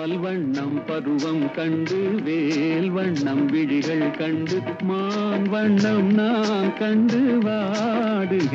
பால் வண்ணம் பருவம் கண்டு வேல் வண்ணம் விழிகள் கண்டு மான் வண்ணம் நான் கண்டு வாடுகிறேன்.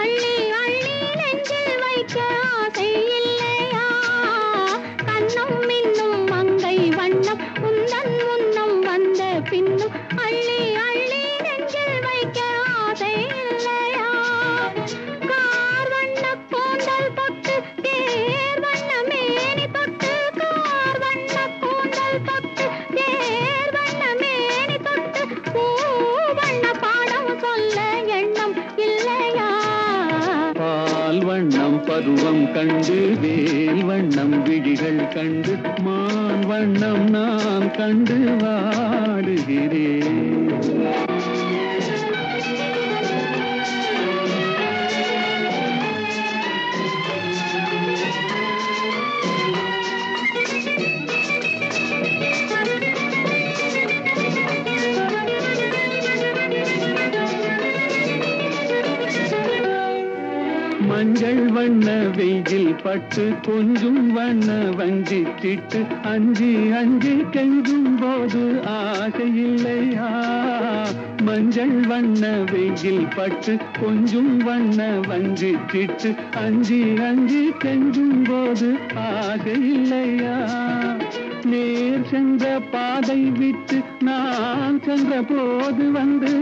அள்ளி பருவம் கண்டு வேல் வண்ணம் விழிகள் கண்டு மான் வண்ணம் நான் கண்டு வாடுகிறேன். மஞ்சள் வண்ண வெயில் பட்டு கொஞ்சும் வண்ண வஞ்சி திட்டு அஞ்சு அஞ்சு கெஞ்சும் போது ஆசை இல்லையா? மஞ்சள் வண்ண வெயில் பட்டு கொஞ்சும் வண்ண வஞ்சி திட்டு அஞ்சி அஞ்சு கெஞ்சும் போது ஆசை இல்லையா? நேர் சென்ற பாதை விட்டு நான் சென்ற போது வந்து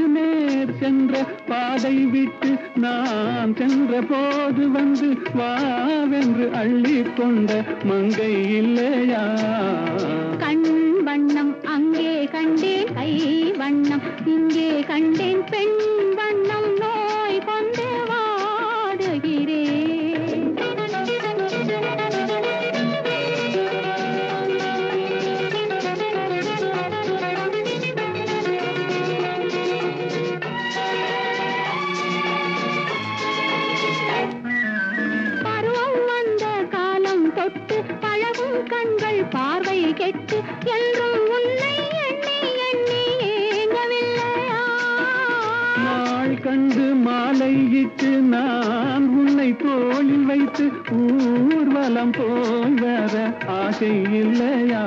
சென்ற பாதை விட்டு நான் சென்ற போது வந்து வாவென்று அள்ளி கொண்ட மங்கை இல்லையா? கண் வண்ணம் அங்கே கண்டேன் கை வண்ணம் இங்கே கண்டேன் பெண் என்றும் உன்னை எண்ணி எண்ணி ஏங்கவில்லையா நாள் கண்டு மாலையிட்டு நான் உன்னை தோளில் வைத்து ஊர்வலம் போய் வர ஆசை இல்லையா?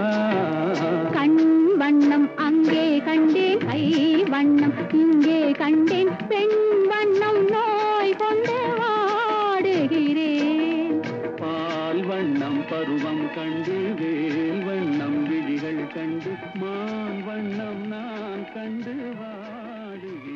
கண் வண்ணம் அங்கே கண்டேன் கை வண்ணம் இங்கே கண்டேன் பெண் வண்ணம் பருவம் கண்டு வேல் வண்ணம் விழிகள் கண்டு மான் வண்ணம் நான் கண்டு வாடுகிறேன்